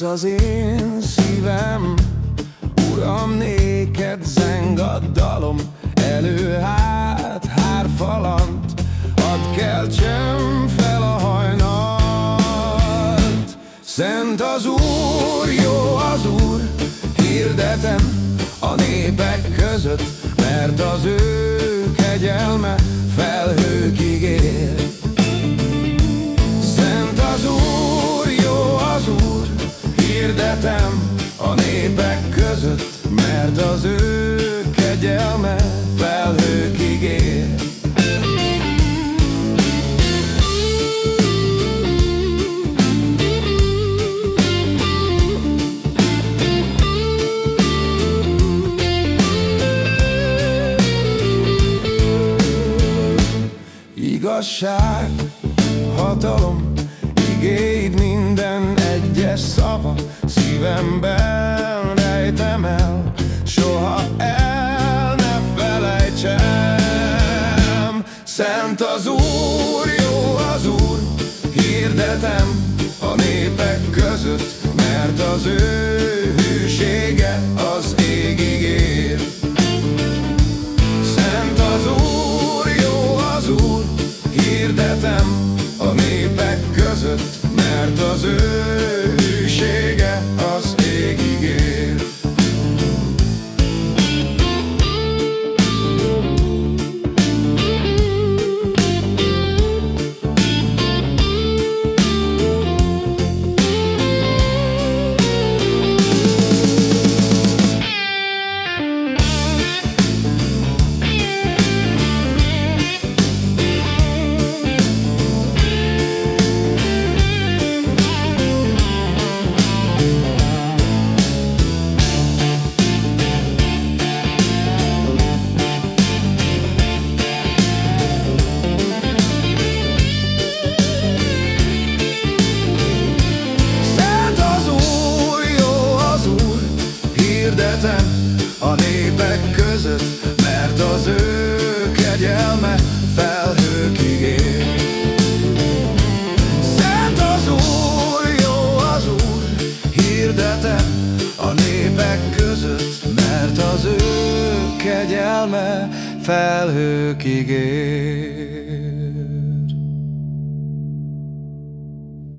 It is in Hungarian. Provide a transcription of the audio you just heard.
az én szívem. Uram, néked zeng a dalom. Elő-hát, hárfalant Add keltsem fel a hajnalt. Szent az Úr, jó az Úr. Hirdetem a népek között Mert az ő kegyelme felhőkig ér a népek között Mert az ő kegyelme felhőkig ér Igazság, hatalom, igéid minden egyes szava Szívemben Szent az Úr, jó az Úr, hirdetem a népek között Mert az ő hűsége az égig ér. Szent az Úr, jó az Úr, hirdetem a népek között Mert az ő a népek között, mert az ő kegyelme felhőkig ér. Szent az Úr, jó az Úr, hirdetem a népek között, mert az ő kegyelme felhőkig ér.